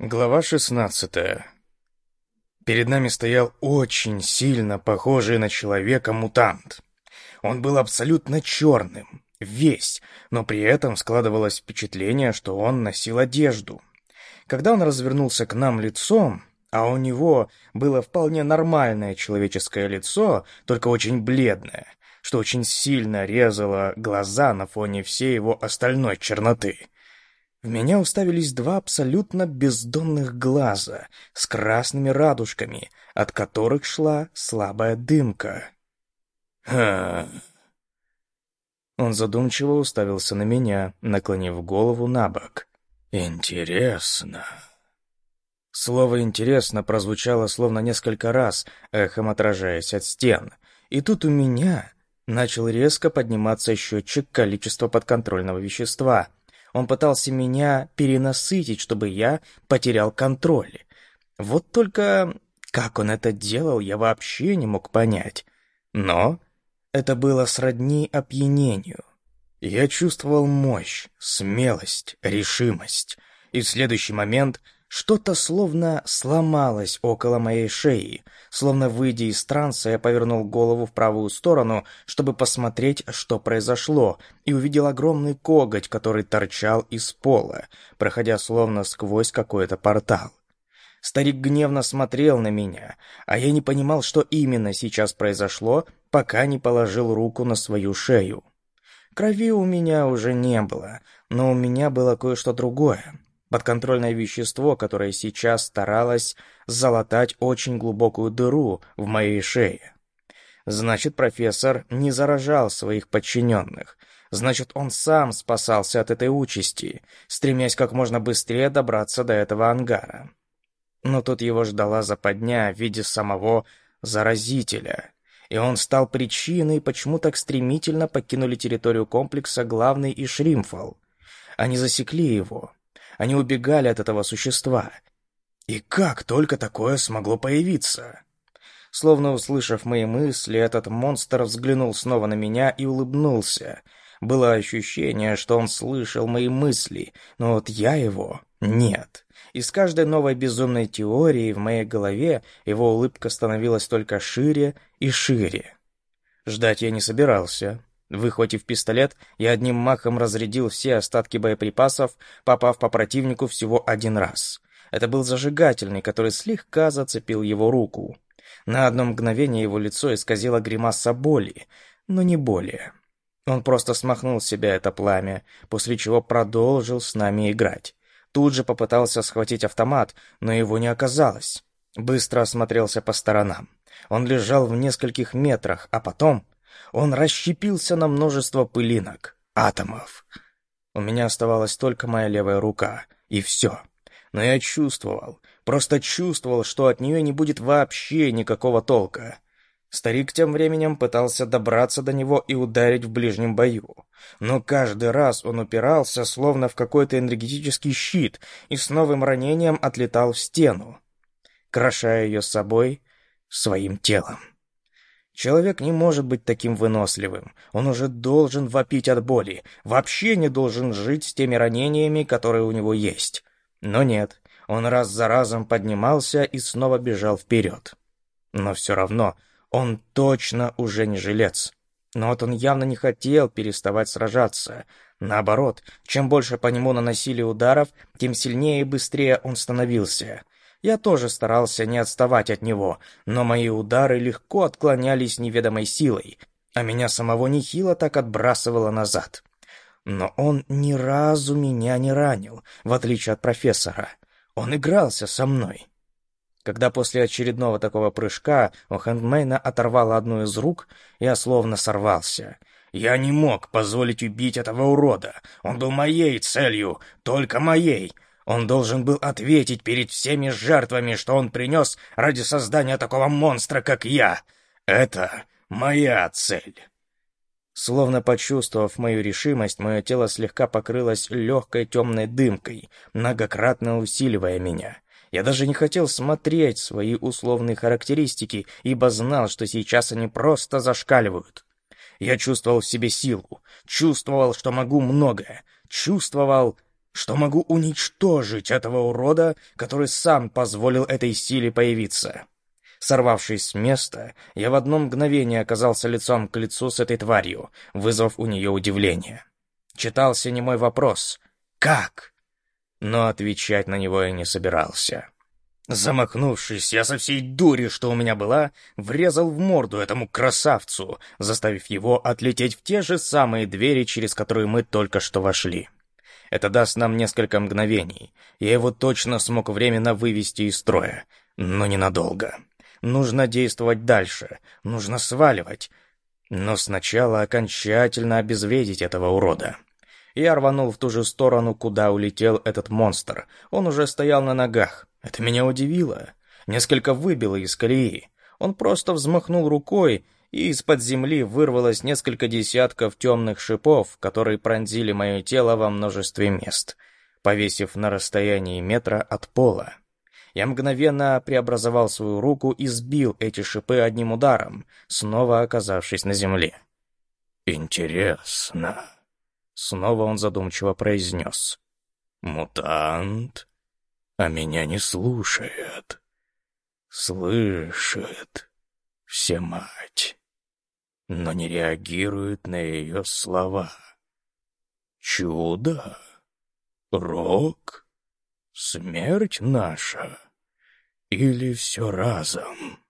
Глава 16. Перед нами стоял очень сильно похожий на человека мутант. Он был абсолютно черным, весь, но при этом складывалось впечатление, что он носил одежду. Когда он развернулся к нам лицом, а у него было вполне нормальное человеческое лицо, только очень бледное, что очень сильно резало глаза на фоне всей его остальной черноты — в меня уставились два абсолютно бездонных глаза с красными радужками, от которых шла слабая дымка. «Ха...» Он задумчиво уставился на меня, наклонив голову на бок. «Интересно...» Слово «интересно» прозвучало словно несколько раз, эхом отражаясь от стен. И тут у меня начал резко подниматься счетчик количества подконтрольного вещества — он пытался меня перенасытить, чтобы я потерял контроль. Вот только как он это делал, я вообще не мог понять. Но это было сродни опьянению. Я чувствовал мощь, смелость, решимость. И в следующий момент что-то словно сломалось около моей шеи. Словно выйдя из транса, я повернул голову в правую сторону, чтобы посмотреть, что произошло, и увидел огромный коготь, который торчал из пола, проходя словно сквозь какой-то портал. Старик гневно смотрел на меня, а я не понимал, что именно сейчас произошло, пока не положил руку на свою шею. Крови у меня уже не было, но у меня было кое-что другое подконтрольное вещество, которое сейчас старалось залатать очень глубокую дыру в моей шее. Значит, профессор не заражал своих подчиненных. Значит, он сам спасался от этой участи, стремясь как можно быстрее добраться до этого ангара. Но тут его ждала западня в виде самого заразителя, и он стал причиной, почему так стремительно покинули территорию комплекса главный и Шримфол. Они засекли его, они убегали от этого существа. И как только такое смогло появиться? Словно услышав мои мысли, этот монстр взглянул снова на меня и улыбнулся. Было ощущение, что он слышал мои мысли, но вот я его нет. И с каждой новой безумной теорией в моей голове его улыбка становилась только шире и шире. Ждать я не собирался. Выхватив пистолет, я одним махом разрядил все остатки боеприпасов, попав по противнику всего один раз. Это был зажигательный, который слегка зацепил его руку. На одно мгновение его лицо исказило гримаса боли, но не более. Он просто смахнул с себя это пламя, после чего продолжил с нами играть. Тут же попытался схватить автомат, но его не оказалось. Быстро осмотрелся по сторонам. Он лежал в нескольких метрах, а потом он расщепился на множество пылинок, атомов. У меня оставалась только моя левая рука, и все. Но я чувствовал, просто чувствовал, что от нее не будет вообще никакого толка. Старик тем временем пытался добраться до него и ударить в ближнем бою. Но каждый раз он упирался, словно в какой-то энергетический щит, и с новым ранением отлетал в стену, крошая ее с собой своим телом. Человек не может быть таким выносливым. Он уже должен вопить от боли. Вообще не должен жить с теми ранениями, которые у него есть. Но нет. Он раз за разом поднимался и снова бежал вперед. Но все равно он точно уже не жилец. Но вот он явно не хотел переставать сражаться. Наоборот, чем больше по нему наносили ударов, тем сильнее и быстрее он становился — я тоже старался не отставать от него, но мои удары легко отклонялись неведомой силой, а меня самого нехило так отбрасывало назад. Но он ни разу меня не ранил, в отличие от профессора. Он игрался со мной. Когда после очередного такого прыжка у Хэндмейна оторвало одну из рук, я словно сорвался. Я не мог позволить убить этого урода. Он был моей целью, только моей. Он должен был ответить перед всеми жертвами, что он принес ради создания такого монстра, как я. Это моя цель. Словно почувствовав мою решимость, мое тело слегка покрылось легкой темной дымкой, многократно усиливая меня. Я даже не хотел смотреть свои условные характеристики, ибо знал, что сейчас они просто зашкаливают. Я чувствовал в себе силу, чувствовал, что могу многое, чувствовал, что могу уничтожить этого урода, который сам позволил этой силе появиться. Сорвавшись с места, я в одно мгновение оказался лицом к лицу с этой тварью, вызвав у нее удивление. Читался не мой вопрос «Как?», но отвечать на него я не собирался. Замахнувшись, я со всей дури, что у меня была, врезал в морду этому красавцу, заставив его отлететь в те же самые двери, через которые мы только что вошли. Это даст нам несколько мгновений. Я его точно смог временно вывести из строя, но ненадолго. Нужно действовать дальше, нужно сваливать. Но сначала окончательно обезвредить этого урода. Я рванул в ту же сторону, куда улетел этот монстр. Он уже стоял на ногах. Это меня удивило. Несколько выбило из колеи. Он просто взмахнул рукой, и из-под земли вырвалось несколько десятков темных шипов, которые пронзили мое тело во множестве мест, повесив на расстоянии метра от пола. Я мгновенно преобразовал свою руку и сбил эти шипы одним ударом, снова оказавшись на земле. «Интересно», — снова он задумчиво произнес. «Мутант? А меня не слушает. Слышит. Все мать. Но не реагирует на ее слова. Чудо? Рок?» Смерть наша? Или все разом?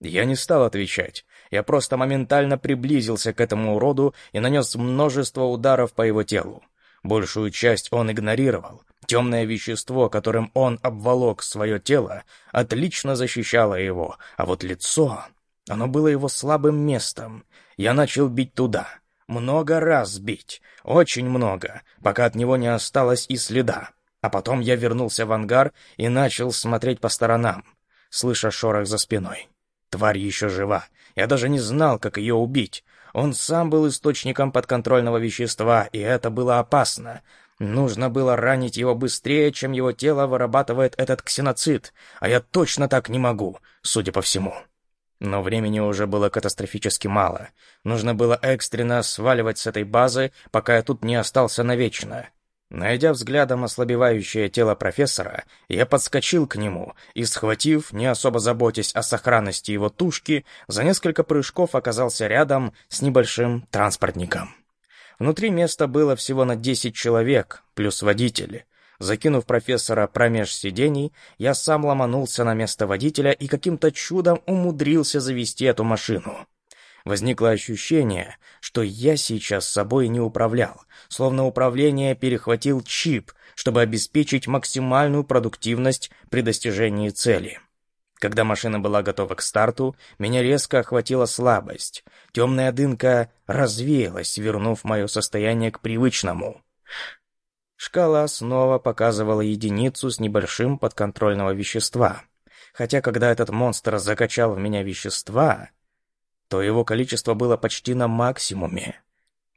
Я не стал отвечать. Я просто моментально приблизился к этому уроду и нанес множество ударов по его телу. Большую часть он игнорировал. Темное вещество, которым он обволок свое тело, отлично защищало его, а вот лицо... Оно было его слабым местом. Я начал бить туда. Много раз бить. Очень много, пока от него не осталось и следа. А потом я вернулся в ангар и начал смотреть по сторонам, слыша шорох за спиной. Тварь еще жива. Я даже не знал, как ее убить. Он сам был источником подконтрольного вещества, и это было опасно. Нужно было ранить его быстрее, чем его тело вырабатывает этот ксеноцид, а я точно так не могу, судя по всему. Но времени уже было катастрофически мало. Нужно было экстренно сваливать с этой базы, пока я тут не остался навечно. Найдя взглядом ослабевающее тело профессора, я подскочил к нему и, схватив, не особо заботясь о сохранности его тушки, за несколько прыжков оказался рядом с небольшим транспортником. Внутри места было всего на 10 человек, плюс водители. Закинув профессора промеж сидений, я сам ломанулся на место водителя и каким-то чудом умудрился завести эту машину. Возникло ощущение, что я сейчас собой не управлял, словно управление перехватил чип, чтобы обеспечить максимальную продуктивность при достижении цели. Когда машина была готова к старту, меня резко охватила слабость. Темная дымка развеялась, вернув мое состояние к привычному. Шкала снова показывала единицу с небольшим подконтрольного вещества. Хотя, когда этот монстр закачал в меня вещества, то его количество было почти на максимуме.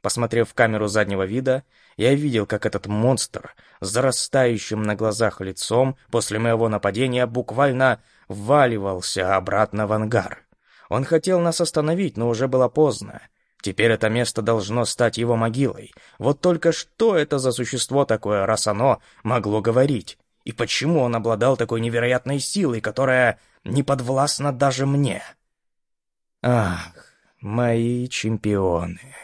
Посмотрев в камеру заднего вида, я видел, как этот монстр с зарастающим на глазах лицом после моего нападения буквально вваливался обратно в ангар. Он хотел нас остановить, но уже было поздно. Теперь это место должно стать его могилой. Вот только что это за существо такое, раз оно могло говорить? И почему он обладал такой невероятной силой, которая не подвластна даже мне?» Ах, мои чемпионы.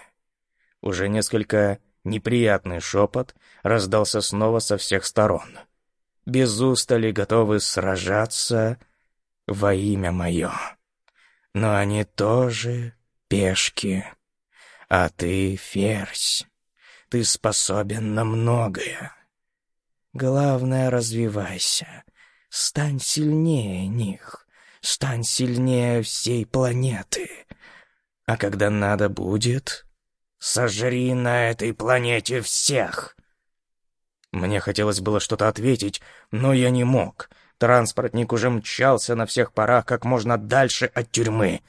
Уже несколько неприятный шепот раздался снова со всех сторон. Без устали готовы сражаться во имя мое. Но они тоже пешки. А ты ферзь. Ты способен на многое. Главное, развивайся. Стань сильнее них. Стань сильнее всей планеты. А когда надо будет, сожри на этой планете всех. Мне хотелось было что-то ответить, но я не мог. Транспортник уже мчался на всех парах как можно дальше от тюрьмы.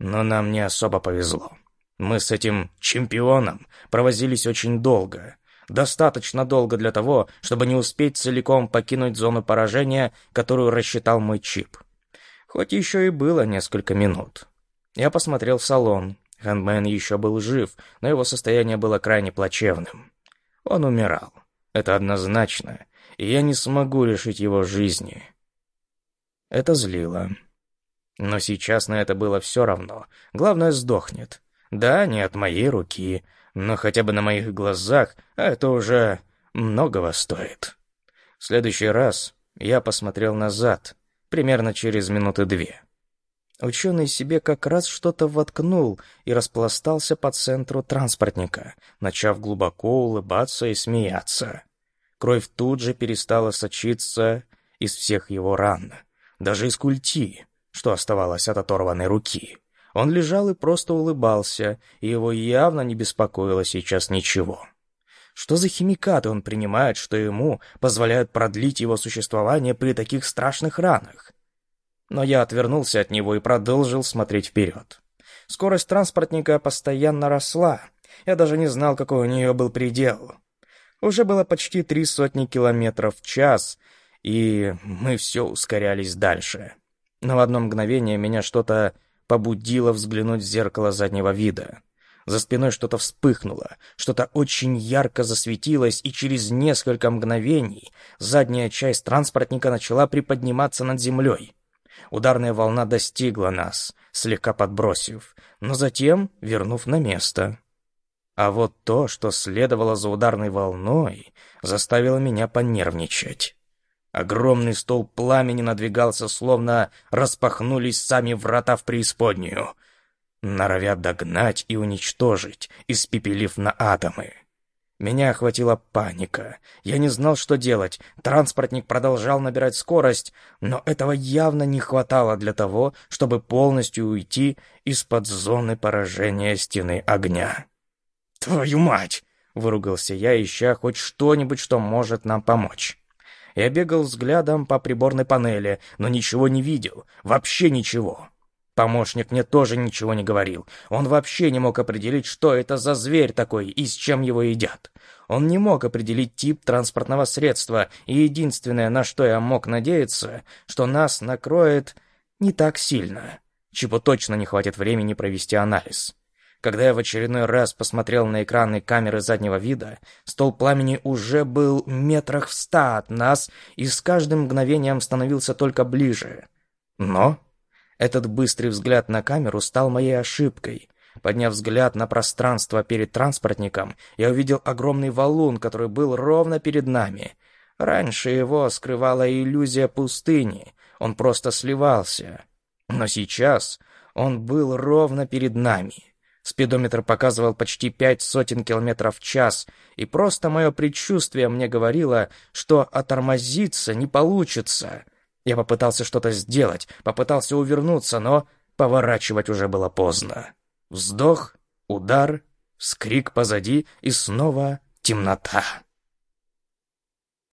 Но нам не особо повезло. Мы с этим чемпионом провозились очень долго. Достаточно долго для того, чтобы не успеть целиком покинуть зону поражения, которую рассчитал мой чип. Хоть еще и было несколько минут. Я посмотрел в салон. Хэнмен еще был жив, но его состояние было крайне плачевным. Он умирал. Это однозначно, и я не смогу лишить его жизни. Это злило. Но сейчас на это было все равно. Главное, сдохнет. Да, не от моей руки, но хотя бы на моих глазах, а это уже многого стоит. В следующий раз я посмотрел назад, примерно через минуты две. Ученый себе как раз что-то воткнул и распластался по центру транспортника, начав глубоко улыбаться и смеяться. Кровь тут же перестала сочиться из всех его ран, даже из культи, что оставалось от оторванной руки. Он лежал и просто улыбался, и его явно не беспокоило сейчас ничего. Что за химикаты он принимает, что ему позволяют продлить его существование при таких страшных ранах? Но я отвернулся от него и продолжил смотреть вперед. Скорость транспортника постоянно росла. Я даже не знал, какой у нее был предел. Уже было почти три сотни километров в час, и мы все ускорялись дальше. Но в одно мгновение меня что-то побудило взглянуть в зеркало заднего вида. За спиной что-то вспыхнуло, что-то очень ярко засветилось, и через несколько мгновений задняя часть транспортника начала приподниматься над землей. Ударная волна достигла нас, слегка подбросив, но затем вернув на место. А вот то, что следовало за ударной волной, заставило меня понервничать. Огромный стол пламени надвигался, словно распахнулись сами врата в преисподнюю — норовя догнать и уничтожить, испепелив на атомы. Меня охватила паника. Я не знал, что делать. Транспортник продолжал набирать скорость, но этого явно не хватало для того, чтобы полностью уйти из-под зоны поражения стены огня. «Твою мать!» — выругался я, ища хоть что-нибудь, что может нам помочь. Я бегал взглядом по приборной панели, но ничего не видел. Вообще ничего. Помощник мне тоже ничего не говорил. Он вообще не мог определить, что это за зверь такой и с чем его едят. Он не мог определить тип транспортного средства, и единственное, на что я мог надеяться, что нас накроет не так сильно, чего точно не хватит времени провести анализ. Когда я в очередной раз посмотрел на экраны камеры заднего вида, стол пламени уже был метрах в ста от нас и с каждым мгновением становился только ближе. Но этот быстрый взгляд на камеру стал моей ошибкой. Подняв взгляд на пространство перед транспортником, я увидел огромный валун, который был ровно перед нами. Раньше его скрывала иллюзия пустыни, он просто сливался. Но сейчас он был ровно перед нами. Спидометр показывал почти пять сотен километров в час, и просто мое предчувствие мне говорило, что отормозиться не получится. Я попытался что-то сделать, попытался увернуться, но поворачивать уже было поздно. Вздох, удар, скрик позади и снова темнота.